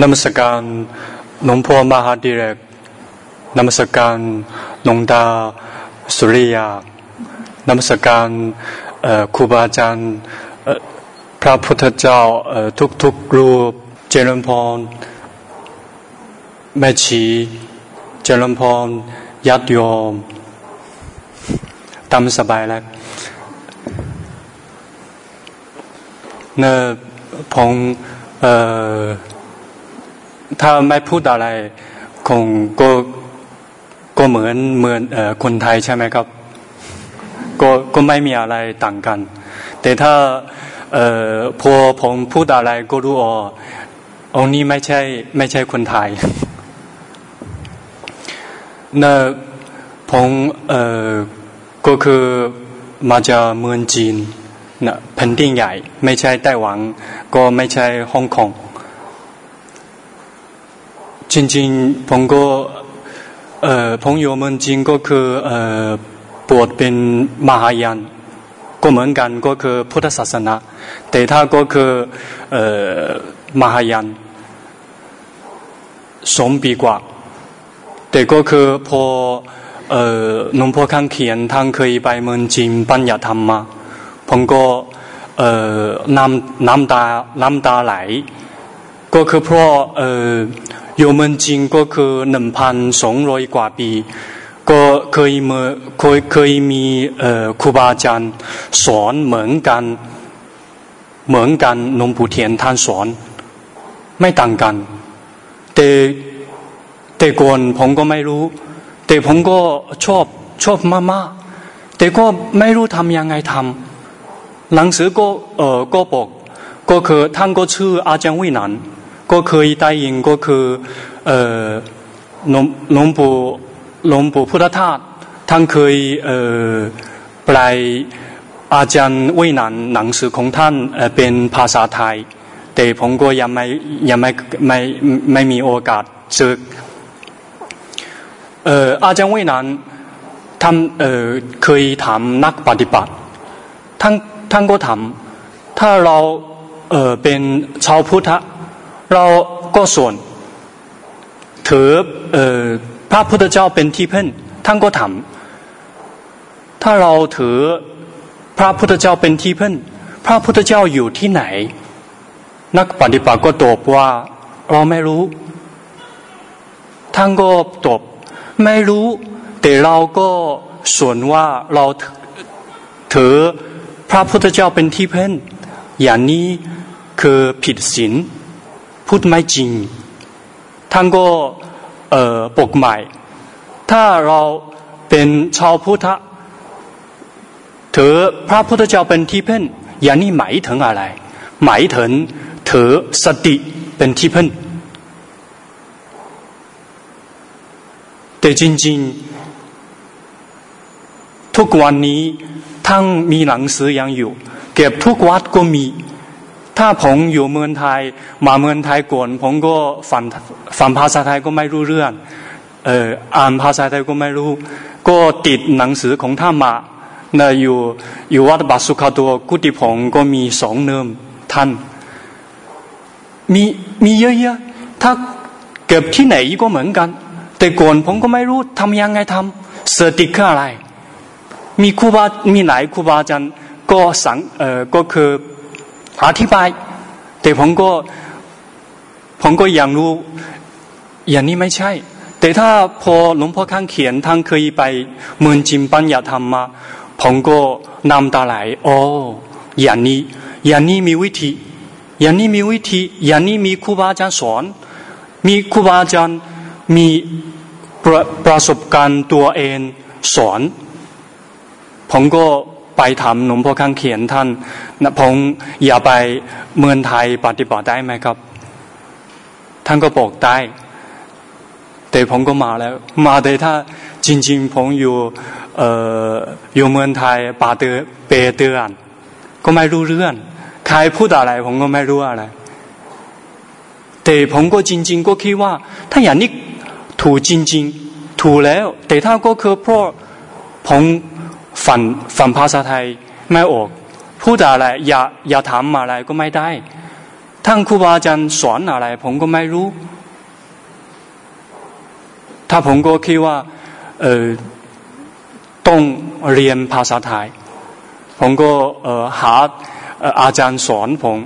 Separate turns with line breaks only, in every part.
นมัสการหลวงพ่อมหาดิเรกนมัสการหลวงตาสุริยานมัสการครูบาอาจารย์พระพุทธเจ้าทุกทุกรูปเจริญพรแม่ชีเจริญพรญาติโยมตามสบายแล้วเนอผมเอ่อ ถ้าไม่พูดอะไรคงก็ก็เหมือนเหมือนคนไทยใช่ไหมครับ ก็ก็ไม่มีอะไรต่างกัน แต่ถ้าเออพอผมพูดอะไรก็รู้อ๋อองนี้ไม่ใช่ไม่ใช่คนไทยเนอผมเออก็คือมาจากเมืองจีนนะแผ่นดินใหญ่ ไม่ใช่ไต้หวันก็ไม่ใช่ฮ่องกง จริงๆผมก็เอ่อ朋友们จริงก็คือเอ่อบวชเป็นมหายานก็เหมือนกันก็คือพุทธศาสนาแต่ถ้าก็คือเอ่อมหายานสมปีกว่าแต่ก็คือพอเอ่อหลวงพ่อข้างเขียนท่านเคยไปเมืองจีนปัญญาธรรมมาผมก็เอ่อน้ำน้ำตาน้ำตาไหล ก็คือเพราะเอ่อ โยมนจริงก็คือหนึ่งพันสองร้อยกว่าปี ก็เคยเมื่อเคยเคยมีครูบาอาจารย์สอนเหมือนกันเหมือนกันหลวงปู่เทียนท่านสอนไม่ต่างกัน แต่แต่ก่อนผมก็ไม่รู้ แต่ผมก็ชอบชอบมากๆแต่ก็ไม่รู้ทำยังไงทำหนังสือก็เออก็บอกก็คือท่านก็ชื่ออาจารย์วินัน ก็เคยได้ยินก็คือเออหลวงหลวงปู่หลวงปู่พุทธทาสท่านเคยเออแปลอาจารย์วินันหนังสือของท่านเป็นภาษาไทย แต่ผมก็ยังไม่ยังไม่ไม่ไม่มีโอกาสเจอเอออาจารย์วินันท่านเออเคยถามนักปฏิบัติท่านท่านก็ถามถ้าเราเออเป็นชาวพุทธ เราก็ส่วนถือเออพระพุทธเจ้าเป็นที่พึ่งท่านก็ถามถ้าเราถือพระพุทธเจ้าเป็นที่พึ่งพระพุทธเจ้าอยู่ที่ไหน นักปฏิบัติก็ตอบว่าเราไม่รู้ ท่านก็ตอบไม่รู้ แต่เราก็ส่วนว่าเราถือพระพุทธเจ้าเป็นที่พึ่งอย่างนี้คือผิดศีล พูดไม่จริงท่านก็เอ่อปกใหม่ ถ้าเราเป็นชาวพุทธถือพระพุทธเจ้าเป็นที่พึ่งอย่างนี้หมายถึงอะไร หมายถึงถือสติเป็นที่พึ่งแต่จริงๆ ทุกวันนี้ทั้งมีหนังสือยังอยู่ เก็บทุกวัดก็มี ถ้าผมอยู่เมืองไทย มาเมืองไทยก่อนผมก็ฝันฝันภาษาไทยก็ไม่รู้เรื่องเอออ่านภาษาไทยก็ไม่รู้ ก็ติดหนังสือของท่านมาเนะอยู่อยู่วัดบาสุขาตัวกุฏิผมก็มีสองเนิมท่านมีมีเยอะๆถ้าเก็บที่ไหนก็เหมือนกัน แต่ก่อนผมก็ไม่รู้ทำยังไงทำเสติคืออะไร มีครูบามีไหนครูบาอาจารย์ก็สังเออก็คือ อธิบาย แต่ผมก็ผมก็อยังรู้อย่างนี้ไม่ใช่ แต่ถ้าพอหลวงพ่อข้างเขียนท่านเคยไปเมืองจิมปัญญาธรรมมาผมก็นำตาไหลโอ้อย่างนี้ อย่างนี้มีวิธี อย่างนี้มีวิธี อย่างนี้มีครูบาอาจารย์สอน มีครูบาอาจารย์มีประประสบการณ์ตัวเองสอนผมก็ ไปทำหลวงพ่อข้างเขียนท่านนะผมอย่าไปเมืองไทยปฏิบัติได้ไหมครับ ท่านก็บอกได้แต่ผมก็มาแล้ว มาแต่ถ้าจริง ๆ ผมอยู่เอ่ออยู่เมืองไทยปาเตือเปเตือนก็ไม่รู้เรื่อง ใครพูดอะไร ผมก็ไม่รู้อะไร แต่ผมก็จริง ๆ ก็คิดว่า ถ้าอย่างนี้ถูกจริง ๆ ถูกแล้ว แต่ถ้าก็คือเพราะผม ฝันฝันภาษาไทยไม่ออกพูดอะไรอย่าอย่าถามอะไรก็ไม่ได้ทั้งครูบาอาจารย์สอนอะไร ผมก็ไม่รู้ ถ้าผมก็คิดว่าเออต้องเรียนภาษาไทย ผมก็เออหาอาจารย์สอนผม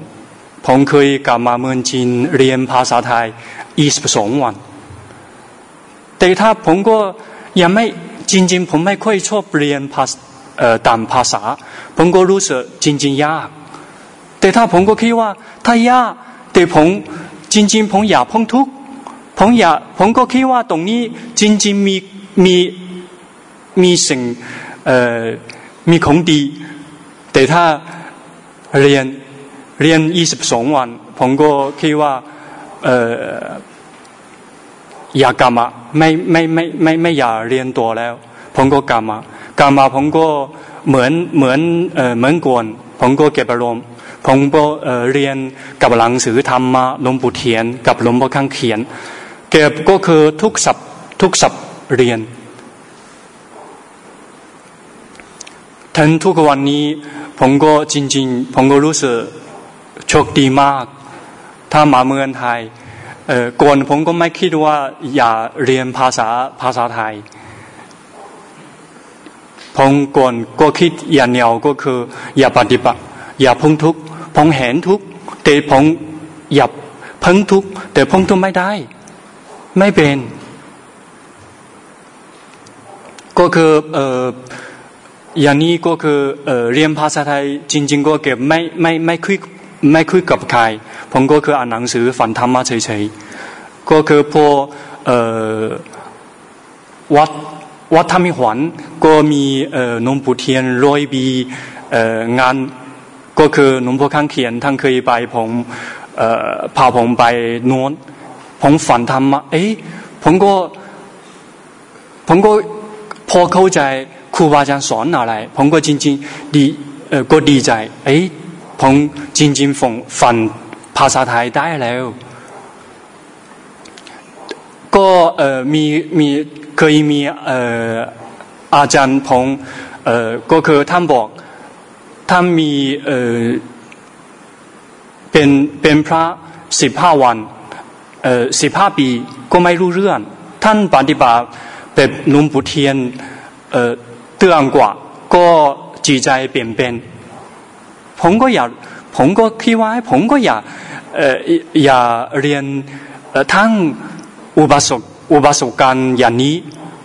ผมเคยกลับมาเมืองจีนเรียนภาษาไทยอีสสองวัน แต่ถ้าผมก็ยังไม่ จริง ๆ ผมไม่ค่อยชอบเรียนภาษาต่างภาษา ผมก็รู้สึกจริง ๆ ยาก แต่ถ้าผมก็คิดว่าถ้ายากแต่ผมจริง ๆ ผมอยากพ้นทุกข์ผมอยากผมก็คิดว่าตรงนี้จริง ๆ มีมีมีสิ่งมีของดี แต่ถ้าเรียนเรียนยี่สิบสองวัน ผมก็คิดว่า อยากกลับมาไม่ไม่ไม่ไม่ไม่อยากเรียนตัวแล้ว ผมก็กลับมากลับมาผมก็เหมือนเหมือนเออเหมือนกวนผมก็เก็บอารมณ์ผมก็เออเรียนกับหลังสือธรรมมาหลวงปู่เทียน กับหลวงพ่อข้างเขียน เก็บก็คือทุกสับทุกสับเรียนถึงทุกวันนี้ผมก็จริง ๆ ผมก็รู้สึกโชคดีมาก ถ้ามาเมืองไทย ก่อนผมก็ไม่คิดว่าอย่าเรียนภาษาภาษาไทยผมก่อนก็คิดอย่างเดียวก็คือ อย่าปฏิบัติ อย่าพ้งทุกผมเห็นทุกแต่ผมอย่าพ้งทุกแต่พ้งทุกไม่ได้ ไม่เป็น ก็คือเอออย่างนี้ก็คือเออเรียนภาษาไทยจริง ๆ ก็เก็บไม่ไม่ไม่คุย ไม่คุยกับใครผมก็คืออ่านหนังสือฝันธรรมะเฉยๆก็คือพอเออวัดวัดธรรมิหวนก็มีเออหลวงปู่เทียนร้อยปีเอองานก็คือหลวงพ่อข้างเขียนท่านเคยไปผมเออพาผมไปนวนผมฝันธรรมะเอ้ยผมก็ผมก็พอเข้าใจครูบาอาจารย์สอนอะไร ผมก็จริงๆดีเออก็ดีใจ เอ้ย ผมจริงๆฝันฝันภาษาไทยได้แล้ว ก็เออมีมีเคยมีเอออาจารย์ผมเออก็คือท่านบอกท่านมีเออเป็นเป็นพระสิบห้าวันเออสิบห้าปีก็ไม่รู้เรื่อง ท่านปฏิบัติแบบนุ่มปุเทียนเออเตือนกว่า ก็จิตใจเปลี่ยนเป็น ผมก็อยากผมก็คิดว่าผมก็อยากเอออยากเรียนทั้งอุบาสกอุบาสกการอย่างนี้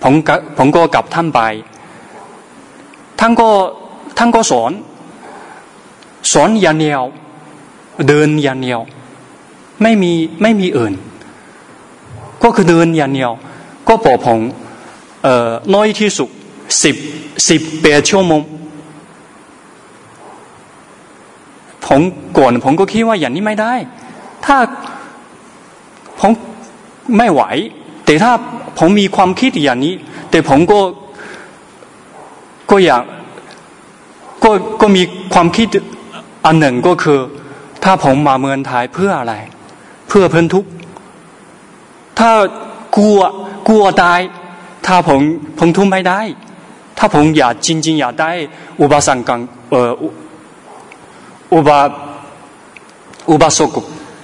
ผมก็ผมก็กลับท่านไปท่านก็ท่านก็สอนสอนอย่างเดียวเดินอย่างเดียวไม่มีไม่มีอื่น ก็คือเดินอย่างเดียวก็บอกผมเอ่อน้อยที่สุดสิบสิบแปดชั่วโมง ผมก่อนผมก็คิดว่าอย่างนี้ไม่ได้ ถ้าผมไม่ไหว แต่ถ้าผมมีความคิดอย่างนี้ แต่ผมก็ก็อยากก็ก็มีความคิดอันหนึ่งก็คือ ถ้าผมมาเมืองไทยเพื่ออะไร เพื่อเพื่อนทุก ถ้ากลัวกลัวตาย ถ้าผมผมทุกไม่ได้ ถ้าผมอยากจริง ๆ อยากได้อุบาสังกังเอ่อ อุบาอุบาสก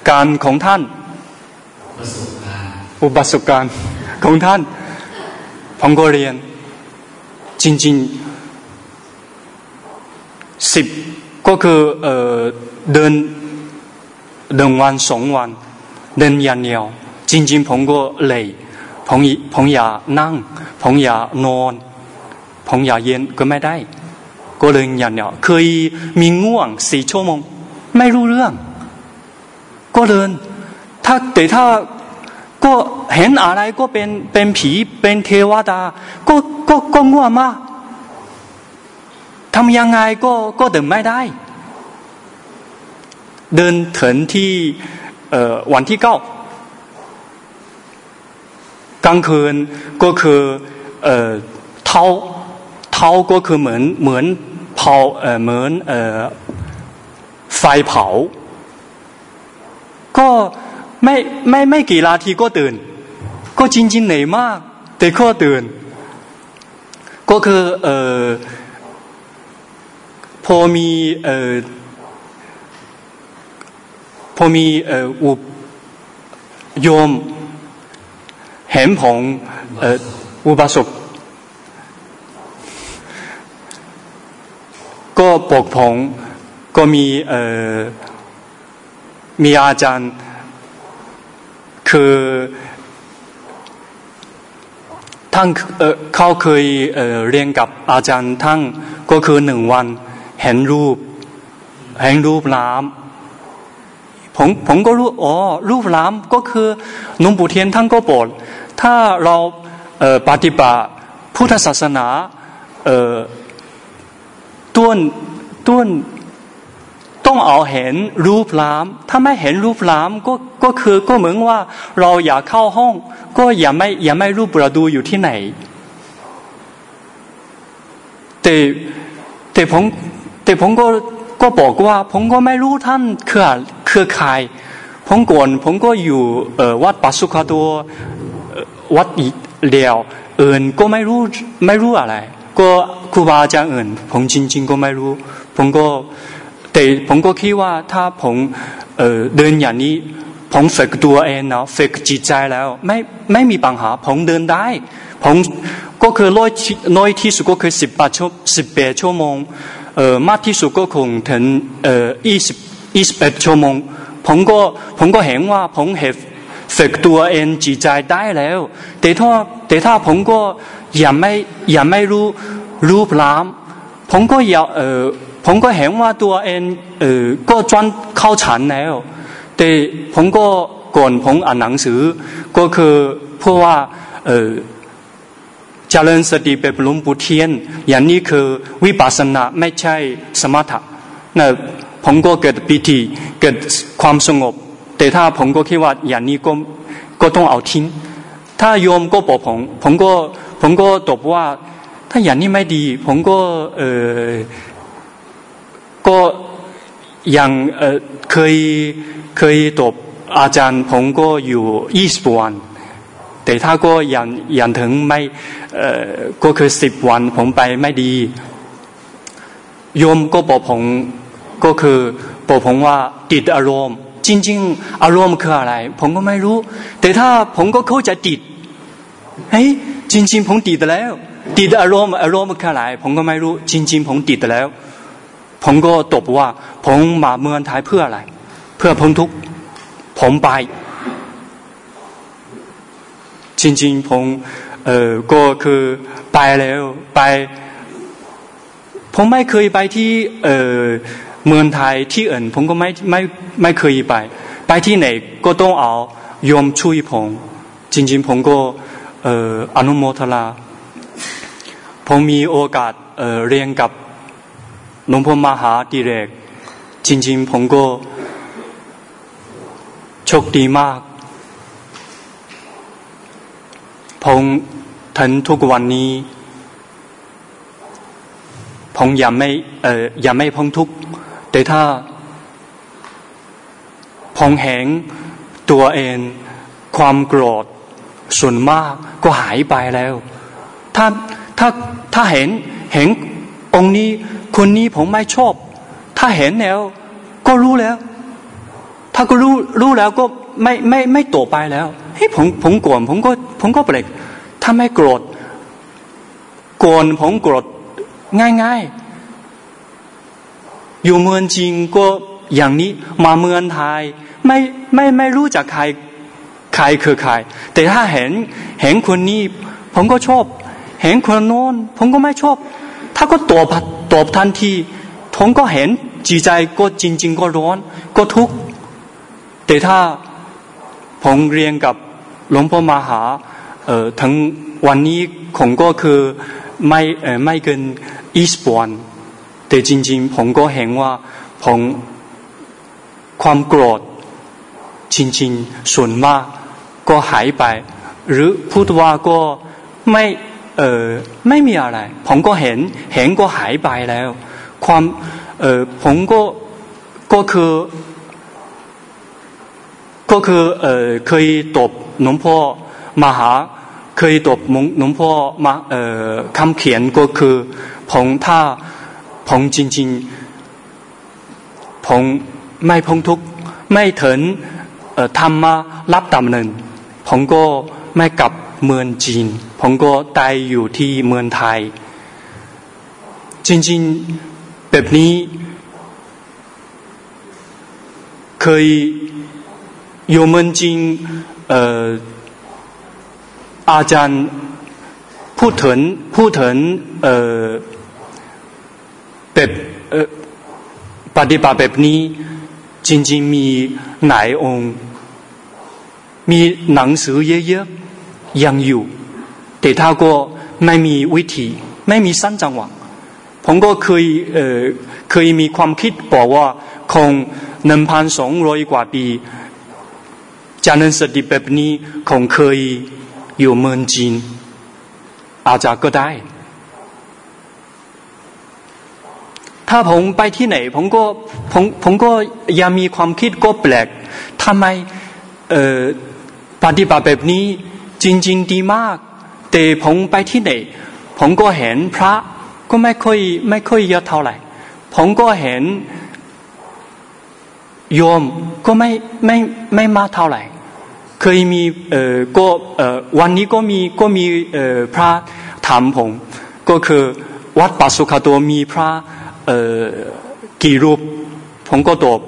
การของท่าน อุบาสกการของท่านผมก็เรียน จริงๆสิบก็คือเออเดินเดินวันสองวัน เดินอย่างเดียว จริง ๆ ผมก็เลยผมผมอยานั่ง ผมอยานอน ผมอยาเย็นก็ไม่ได้ ก็เลยอย่างเดียเคยมีง่วงสี่ชั่วโมง ไม่รู้เรื่อง ก็เดินถ้าแต่ถ้าก็เห็นอะไรก็เป็นเป็นผีเป็นเทวดา ก็ก็ก็ง่วงมากทำยังไงก็ก็เดินไม่ได้ เดินถึงที่วันที่เก้ากลางคืนก็คือเท้าเท้าก็คือเหมือนเหมือน เผาเหมือนไฟเผา ก็ไม่ไม่ไม่กี่นาทีก็ตื่น ก็จริงๆเหนื่อยมาก แต่ก็ตื่น ก็คือเออพอมีเออพอมีเอ่ออุโยมเห็นผมเอออุบาสก ก็ปกผมก็มีเอ่อมีอาจารย์ คือท่านเเขาเคยเเรียนกับอาจารย์ท่านก็คือหนึ่งวันเห็นรูปเห็นรูปน้ำผมผมก็รู้อ๋อรูปน้ำก็คือหลวงปู่เทียนท่านก็บอกถ้าเราปฏิบัติพุทธศาสนา ต้นต้นต้องเอาเห็นรูปล้ำถ้าไม่เห็นรูปล้ำก็ก็คือก็เหมือนว่าเราอยากเข้าห้อง ก็อย่าไม่อย่าไม่รูปเราดูอยู่ที่ไหน แต่แต่ผมแต่ผมก็ก็บอกว่า ผมก็ไม่รู้ท่านคือคือใครผมก่อนผมก็อยู่วัดปัสสุขตัววัดเดียวเอื่นก็ไม่รู้ไม่รู้อะไร ก็ครูบาอาจารย์อื่นผมจริงๆก็ไม่รู้ผมก็แต่ผมก็คิดว่าถ้าผมเเดินอย่างนี้ผมฝึกตัวเองเนาะฝึกจิตใจแล้วไม่ไม่มีปัญหาผมเดินได้ผมก็คือน้อยน้อยที่สุดก็คือสิบแปดชั่วสิบแปดชั่วโมงเอ่อมากที่สุดก็คงถึงเอ่อยี่สิบยี่สิบเอ็ดชั่วโมงผมก็ผมก็เห็นว่าผมเห็นฝึกตัวเองจิตใจได้แล้วแต่ถ้าแต่ถ้าผมก็ ยังไม่ยังไม่รู้รูปรามผมก็อยากเออผมก็เห็นว่าตัวเองเออก็จนเข้าฉันแล้วแต่ผมก็ก่อนผมอ่านหนังสือ ก็คือเพราะว่าเออเจริญสติแบบหลวงปู่เทียน อย่างนี้คือวิปัสสนาไม่ใช่สมถะนะผมก็เกิดปิติเกิดความสงบ แต่ถ้าผมก็คิดว่าอย่างนี้ก็ก็ต้องเอาทิ้ง ถ้าโยมก็บอกผมผมก็ ผมก็ตอบว่า ถ้าอย่างนี้ไม่ดี ผมก็เออก็ยังเออเคยเคยตอบอาจารย์ ผมก็อยู่ยี่สิบวันแต่ถ้าก็ยังยังถึงไม่เออก็คือสิบวัน ผมไปไม่ดีโยมก็บอกผมก็คือบอกผมว่าติดอารมณ์จริง ๆ อารมณ์คืออะไร ผมก็ไม่รู้ แต่ถ้าผมก็เข้าใจติด เฮ้ยจริง ๆ ผมติดแล้ว ติดอารมณ์อารมณ์คืออะไรผมก็ไม่รู้ จริง ๆ ผมติดแล้ว ผมก็ตบว่า ผมมาเมืองไทยเพื่ออะไร เพื่อพ้นทุกข์ผมไป จริง ๆ ผมเออก็คือไปแล้วไป ผมไม่เคยไปที่เออเมืองไทยที่อื่นผมก็ไม่ไม่ไม่เคยไป ไปที่ไหนก็ต้องเอายอมช่วยผม จริง ๆ ผมก็ อออนุโมทนาผมมีโอกาสเออเรียนกับหลวงพ่อมหาดิเรก จริง ๆ ผมก็โชคดีมาก ผมถึงทุกวันนี้ ผมยังไม่เอ่อยังไม่พ้นทุกแต่ถ้าผมเห็นตัวเองความโกรธ ส่วนมากก็หายไปแล้ว ถ้าถ้าถ้าเห็นเห็นองค์นี้คนนี้ผมไม่ชอบ ถ้าเห็นแล้ว ก็รู้แล้ว ถ้าก็รู้รู้แล้วก็ไม่ไม่ไม่ต่อไปแล้วเฮ้ยผมผมโกรธผมก็ผมก็เปลกถ้าไม่โกรธโกรธผมโกรธง่ายๆ อยู่เมืองจริงก็อย่างนี้มาเมืองไทย ไม่ไม่ไม่รู้จักใคร ใครคือใคร แต่ถ้าเห็นเห็นคนนี้ ผมก็ชอบ เห็นคนโน้นผมก็ไม่ชอบ ถ้าก็ตอบตอบทันที ผมก็เห็นจิตใจก็จริง ๆ ก็ร้อนก็ทุกข์แต่ถ้าผมเรียนกับหลวงพ่อมหาเอ่อทั้งวันนี้ผมก็คือไม่เอ่อไม่เกินอีสปอนแต่จริง ๆ ผมก็เห็นว่าผมความโกรธจริง ๆ ส่วนมาก ก็หายไป หรือพูดว่าก็ไม่เออไม่มีอะไร ผมก็เห็นเห็นก็หายไปแล้ว ความเออผมก็ก็คือก็คือเออเคยตบหลวงพ่อมหา เคยตบหลวงพ่อมาเออคำเขียนก็คือผมถ้าผมจริงๆผมไม่พ้นทุกไม่ถึงธรรมะรับดำเนิน ผมก็ไม่กลับเมืองจีน ผมก็ตายอยู่ที่เมืองไทย จริงๆแบบนี้เคยอยู่เมืองจีนเอ่ออาจารย์พูดถึงพูดถึงแบบปฏิบัติแบบนี้จริงๆมีหลายองค์ มีหนังสือเยอะๆยังอยู่ แต่ถ้าก็ไม่มีวิธีไม่มีสั้นจังหวะผมก็เคยเอ่อเคยมีความคิดบอกว่าคงหนึ่งพันสองร้อยกว่าปีจานันสติแบบนี้คงเคยอยู่เมืองจีน อาจจะก็ได้ ถ้าผมไปที่ไหนผมก็ผมผมก็ยังมีความคิดก็แปลกทำไมเอ่อ ปฏิบัติแบบนี้จริง ๆ ดีมาก แต่ผมไปที่ไหน ผมก็เห็นพระก็ไม่ค่อยไม่ค่อยเยอะเท่าไหร่ ผมก็เห็นโยมก็ไม่ไม่ไม่มากเท่าไหร่ เคยมีเอ่อก็เอ่อวันนี้ก็มีก็มีเอ่อพระถามผม ก็คือวัดปัสสุขตัวมีพระเอ่อกี่รูป ผมก็ตอบ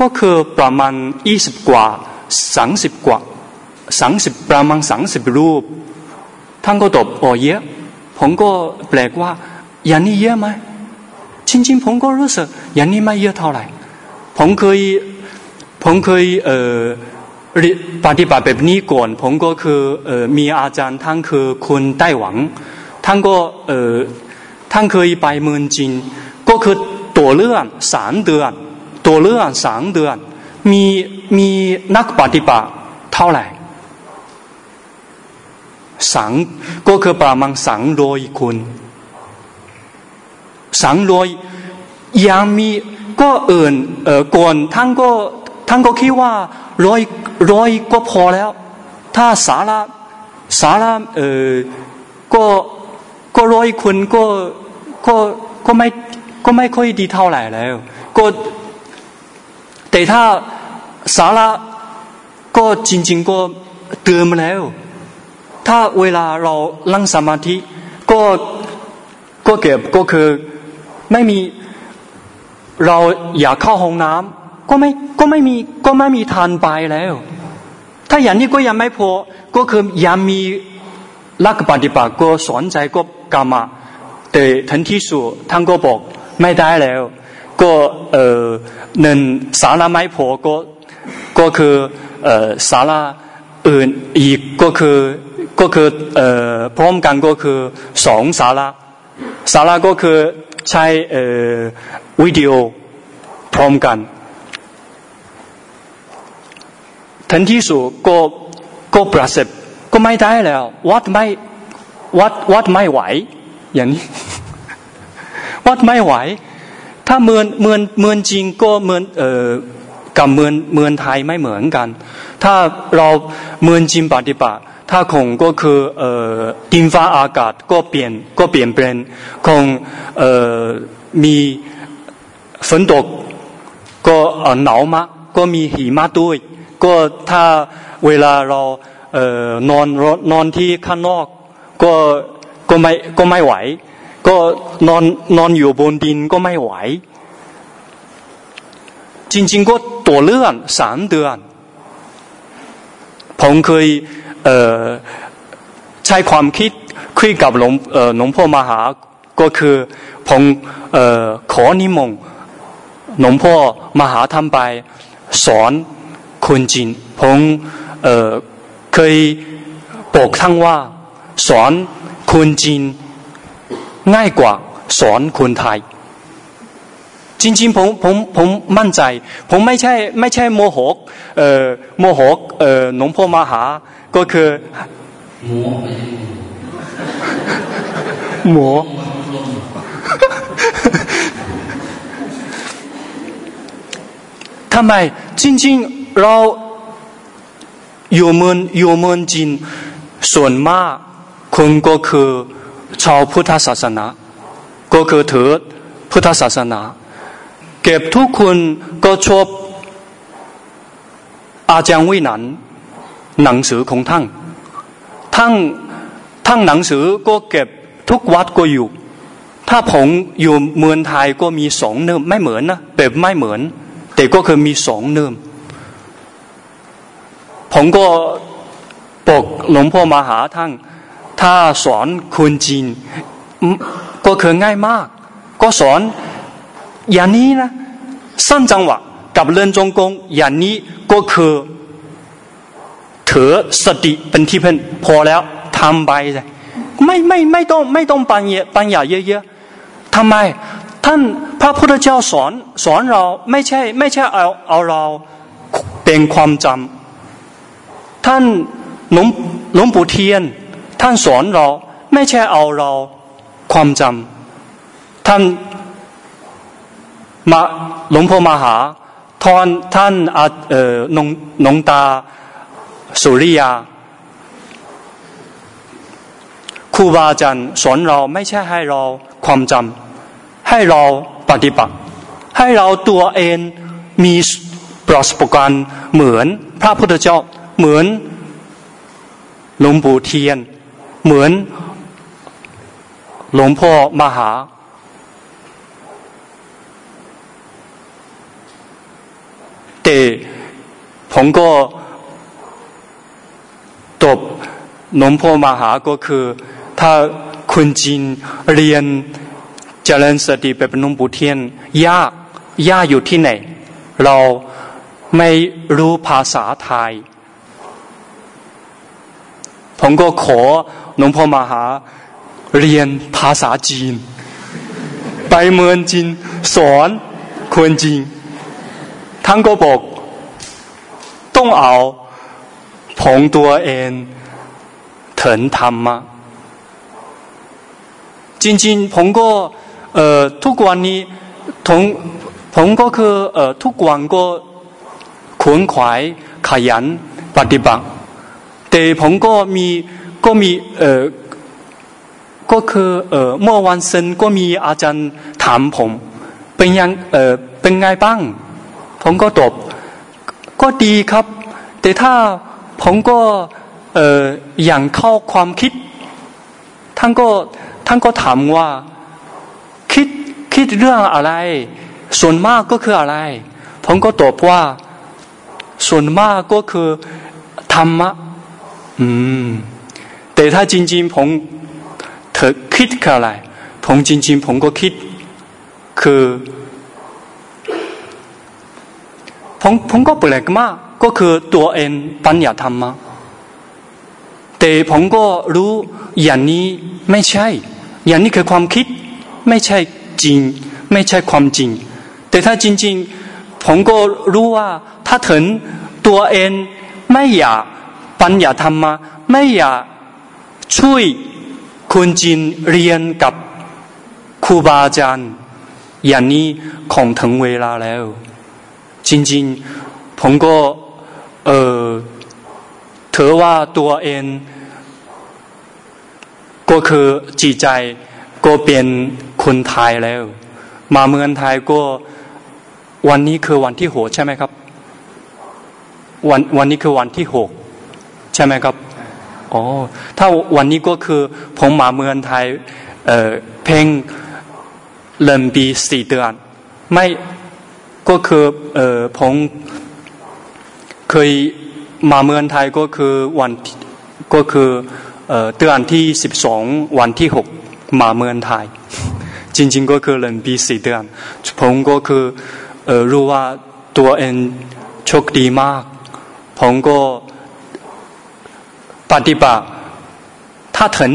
ก็คือประมาณยี่สิบกว่าสามสิบกว่า สามสิบประมาณสามสิบรูป ท่านก็ตอบอ๋อเยอะ ผมก็แปลกว่าอย่างนี้เยอะไหมจริงๆผมก็รู้สึกอย่างนี้ไม่เยอะเท่าไหร่ ผมเคยผมเคยเอ่อปฏิบัติแบบนี้ก่อน ผมก็คือเอ่อมีอาจารย์ท่านคือคุณไต้หวัง ท่านก็เอ่อท่านเคยไปเมืองจีนก็คือตัวเรื่องสามเดือนตัวเรื่องสามเดือนมีมีนักปฏิบัติเท่าไหร่ สังก็คือประมาณสังโดยคุณ สังโดยยังมีก็เอื่นเออก่อนท่านก็ท่านก็คิดว่าร้อยร้อยก็พอแล้ว ถ้าสาระสาระเออก็ก็ร้อยคนก็ก็ก็ไม่ก็ไม่ค่อยดีเท่าไหร่แล้ว ก็แต่ถ้าสาระก็จริง ๆ ก็เติมแล้ว ถ้าเวลาเราลังสมาธิ ก็ก็เก็บก็คือไม่มีเราอยากเข้าห้องน้ำก็ไม่ก็ไม่มีก็ไม่มีทานไปแล้ว ถ้าอย่างนี้ก็ยังไม่พอก็คือยังมีลักปฏิบัติก็สอนใจก็กรรมะแต่ทันที่สุดท่านก็บอกไม่ได้แล้ว ก็เออหนึ่งสาระไม่พอก็ก็คือเออสาระอื่นอีกก็คือ ก็คือเอ่อพร้อมกันก็คือสองสาระสาระก็คือใช้เอ่อวิดีโอพร้อมกันทันที่สุดก็ก็ประสบก็ไม่ได้แล้ววัดไม่วัดวัดไม่ไหวอย่างนี้วัดไม่ไหว ถ้าเมือนเมือนเมือนจริงก็เมือนเอ่อกับเมือนเมือนไทยไม่เหมือนกัน ถ้าเราเมือนจริงปฏิบัติ ถ้าคงก็คือเอ่อดินฟ้าอากาศก็เปลี่ยนก็เปลี่ยนแปลงคงเอ่อมีฝนตกก็หนาวมากก็มีหิมะด้วยก็ถ้าเวลาเราเอ่อนอนนอนที่ข้างนอกก็ก็ไม่ก็ไม่ไหว ก็นอนนอนอยู่บนดินก็ไม่ไหว จริง ๆ ก็ตัวเลื่อนสามเดือนผมเคย ใช้ความคิดคุยกับหลวงหลวงพ่อมหาก็คือผมเอ่อขอนิมนต์หลวงพ่อมหาทำไปสอนคนจีนผมเอ่อเคยบอกทั้งว่าสอนคนจีนง่ายกว่าสอนคนไทย จริงๆผมผมผมมั่นใจ ผมไม่ใช่ไม่ใช่โมโหเอ่อโมโหเอ่อหลวงพ่อมหา ก็คือหมูหมูทำไมจริงๆเราอยู่เมืองอยู่เมืองจีนส่วนมากคนก็คือชาวพุทธศาสนา ก็คือถือพุทธศาสนา เก็บทุกคนก็ชอบอาจารย์วินันหนังสือของท่านทั้งทั้งหนังสือก็เก็บทุกวัดก็อยู่ ถ้าผมอยู่เมืองไทยก็มีสองเนิมไม่เหมือนนะแบบไม่เหมือน แต่ก็คือมีสองเนิมผมก็บอกหลวงพ่อมาหาท่านถ้าสอนคนจีนก็คือง่ายมาก ก็สอน อย่างนี้นะสั้นจังหวะกับเรื่องจงกงอย่างนี้ก็คือถือสติเป็นที่พึ่งพอแล้วทำไปเลยไม่ไม่ไม่ต้องไม่ต้องปัญญาปัญญาเยอะๆทำไม ท่านพระพุทธเจ้าสอนสอนเราไม่ใช่ไม่ใช่เอาเอาเราเป็นความจำท่านหลวงหลวงปู่เทียน ท่านสอนเราไม่ใช่เอาเราความจำท่าน มาหลวงพ่อมาหาทอนท่านเอ่อนงนงตาสุริยาครูบาอาจารย์สอนเราไม่ใช่ให้เราความจำให้เราปฏิบัติ ให้เราตัวเองมีประสบการณ์เหมือนพระพุทธเจ้าเหมือนหลวงปู่เทียน เหมือนหลวงพ่อมหา แต่ผมก็ตบหลวงพ่อมหาก็คือ ถ้าคุณจีนเรียนเจริญสติแบบหลวงปู่เทียน ยากยากอยู่ที่ไหน เราไม่รู้ภาษาไทย ผมก็ขอหลวงพ่อมหาเรียนภาษาจีน ไปเมืองจีนสอนคนจีน ท่านก็บอกต้องเอาผมตัวเองถึงธรรมะจริงๆผมก็เอ่อทุกวันนี้ผมผมก็คือเอ่อทุกวันก็ขวนขวายขยันปฏิบัติแต่ผมก็มีก็มีเอ่อก็คือเอ่อเมื่อวันศุกร์ก็มีอาจารย์ถามผม เป็นยังเอ่อเป็นไงบ้าง ผมก็ตอบก็ดีครับ แต่ถ้าผมก็เอ่ออย่างเข้าความคิด ท่านก็ท่านก็ถามว่า คิดคิดเรื่องอะไร ส่วนมากก็คืออะไร ผมก็ตอบว่า ส่วนมากก็คือธรรมะ อืม แต่ถ้าจริง ๆ ผมเธอคิดคืออะไร ผมจริง ๆ ผมก็คิดคือ ผมผมก็แปลกมากก็คือตัวเองปัญญาธรรมะแต่ผมก็รู้อย่างนี้ไม่ใช่ อย่างนี้คือความคิดไม่ใช่จริง ไม่ใช่ความจริง แต่ถ้าจริง ๆ ผมก็รู้ว่าถ้าถึงตัวเองไม่อยากปัญญาธรรมะไม่อยากช่วยคนจีนเรียนกับครูบาอาจารย์อย่างนี้คงถึงเวลาแล้ว จริงๆผมก็เออถือว่าตัวเองก็คือจิตใจก็เป็นคนไทยแล้ว มาเมืองไทยก็วันนี้คือวันที่หกใช่ไหมครับ วันวันนี้คือวันที่หกใช่ไหมครับอ๋อถ้าวันนี้ก็คือผมมาเมืองไทยเออเพ่งเริ่มปีสี่เดือนไม่ ก็คือเออผมเคยมาเมืองไทยก็คือวันก็คือเออเดือนที่สิบสองวันที่หกมาเมืองไทย จริง ๆ ก็คือเรียนปีสี่เดือนผมก็คือเออรู้ว่าตัวเองโชคดีมาก ผมก็ปฏิบัติถ้าถึง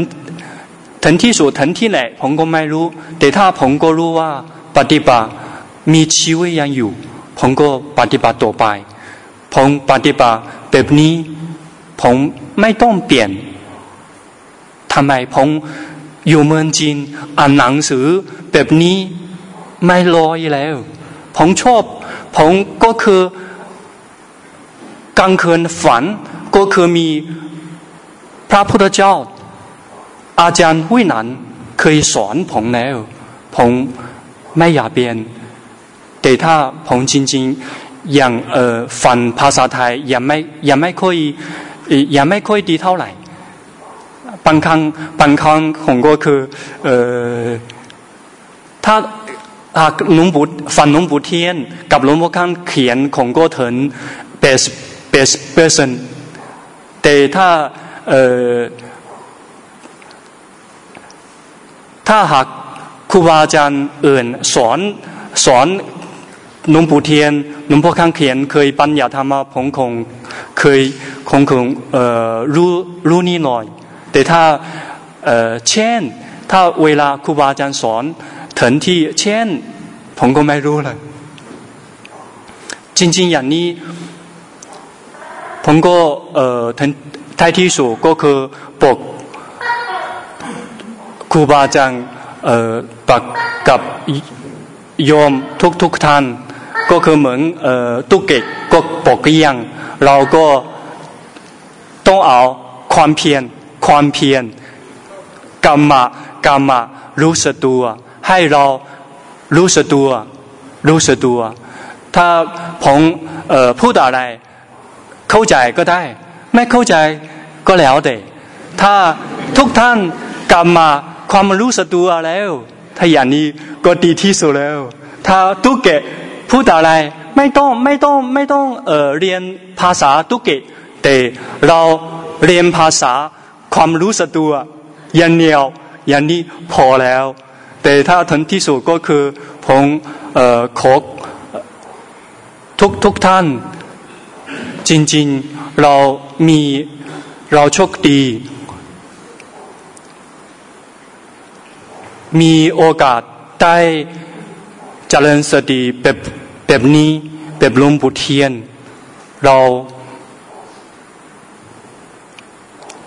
ถึงที่สุดถึงที่ไหนผมก็ไม่รู้ แต่ถ้าผมก็รู้ว่าปฏิบัติ มีชีวิตยังอยู่ ผมก็ปฏิบัติต่อไป ผมปฏิบัติแบบนี้ ผมไม่ต้องเปลี่ยนทำไมผมอยู่เมืองจีนอ่านหนังสือแบบนี้ไม่รอยแล้ว ผมชอบ ผมก็คือกลางคืนฝันก็คือมีพระพุทธเจ้า อาจารย์วินันเคยสอนผมแล้ว ผมไม่อยากเปลี่ยน แต่ถ้าผมจริงอย่างเออฝันภาษาไทยยังไม่ยังไม่ค่อยยังไม่ค่อยดีเท่าไหร่บางครั้งบางครั้งผมก็คือเออถ้าหากหลวงปู่ฝันหลวงปู่เทียน กับหลวงพ่อข้างเขียนของก็ถึงเปสเปสเปอร์เซนแต่ถ้าเออถ้าหากครูบาอาจารย์อื่นสอนสอน หลวงปู่เทียนหลวงพ่อข้างเขียน เคยปัญญาธรรมะผมคงเคยคงคงเอ่อรู้รู้นี่หน่อย แต่ถ้าเอ่อเช่น ถ้าเวลาครูบาอาจารย์สอนถึงที่เช่น ผมก็ไม่รู้เลยจริง ๆ อย่างนี้ ผมก็เอ่อถึงท้ายที่สุดก็คือปกครูบาอาจารย์เอ่อปักกับโยมทุกทุกท่าน ก็คือเหมือนเอ่อตุกเกตก็ปกเกียงเราก็ต้องเอาความเพียรความเพียรกรรมะกรรมะรู้สึกตัว ให้เรารู้สึกตัว รู้สึกตัว ถ้าผมเอ่อพูดอะไร เข้าใจก็ได้ ไม่เข้าใจก็แล้วแต่ถ้าทุกท่านกลับมาความรู้สึกตัวแล้ว ถ้าอย่างนี้ก็ดีที่สุดแล้ว ถ้าตุกเกะ พูดอะไรไม่ต้องไม่ต้องไม่ต้องเออเรียนภาษาตุกเกะแต่เราเรียนภาษาความรู้สึกตัวอย่างเดียวอย่างนี้พอแล้ว แต่ถ้าถึงที่สุดก็คือผมเอ่อขอทุกทุกท่าน จริงๆเรามีเราโชคดี มีโอกาสได้เจริญสติแบบ แบบนี้แบบลวงปู่เทียน เรา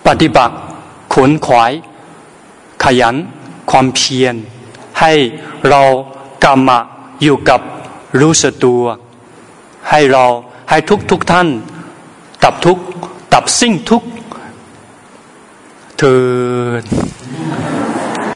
ปฏิบัติขนขวาย ขยัน ความเพียร ให้เรากรรมะอยู่กับรู้สึกตัว ให้เราให้ทุกทุกท่านตับทุกตับสิ่งทุกเถิด